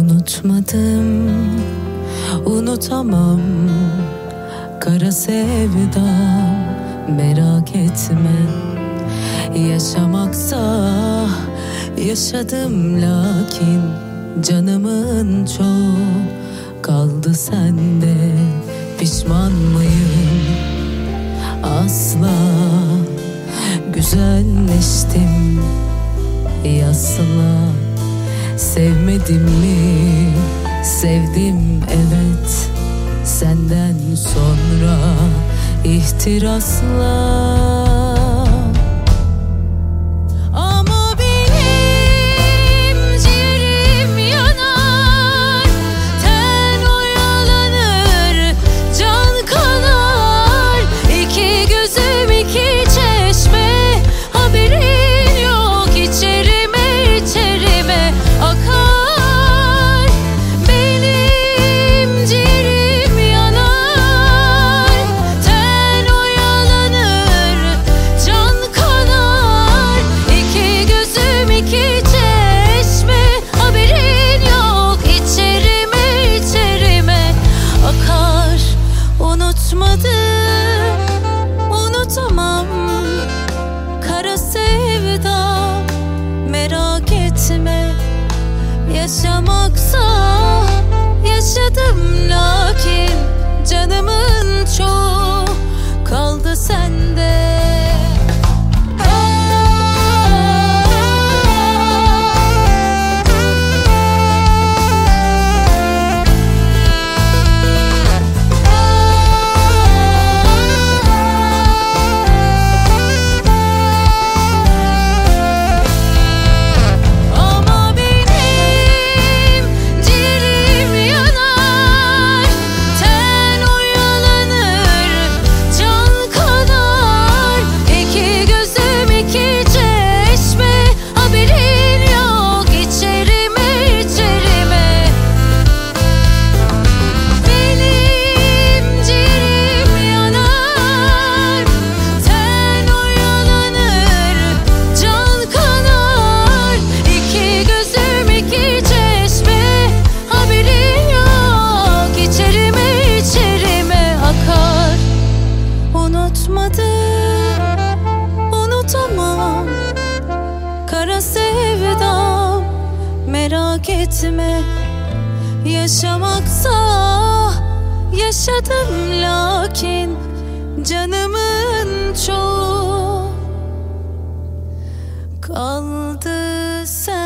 Unutmadım, unutamam. Kara sevdam merak etme. Yaşamaksa yaşadım lakin Canımın çok kaldı sende. Pişman mıyım? Asla Güzelleştim yasla Sevmedim mi? Sevdim evet Senden sonra ihtirasla yaşamaksa yaşadım lakin canımın çoğu Kara sevdam merak etme. Yaşamakta yaşadım lakin Canımın çoğu kaldı sen.